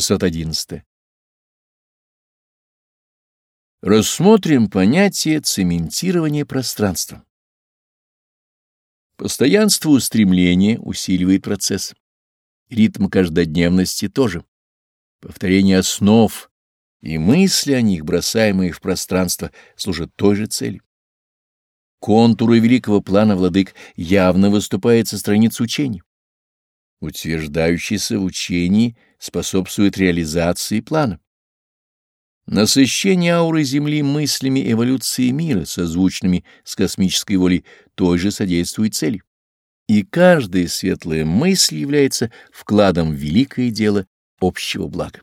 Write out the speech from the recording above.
611. Рассмотрим понятие цементирования пространства. Постоянство устремления усиливает процесс. Ритм каждодневности тоже. Повторение основ и мысли о них, бросаемые в пространство, служат той же цели. Контуры великого плана владык явно выступают со страниц учений. Утверждающийся в учении способствует реализации плана. Насыщение ауры Земли мыслями эволюции мира, созвучными с космической волей, той же содействует цели. И каждая светлая мысль является вкладом в великое дело общего блага.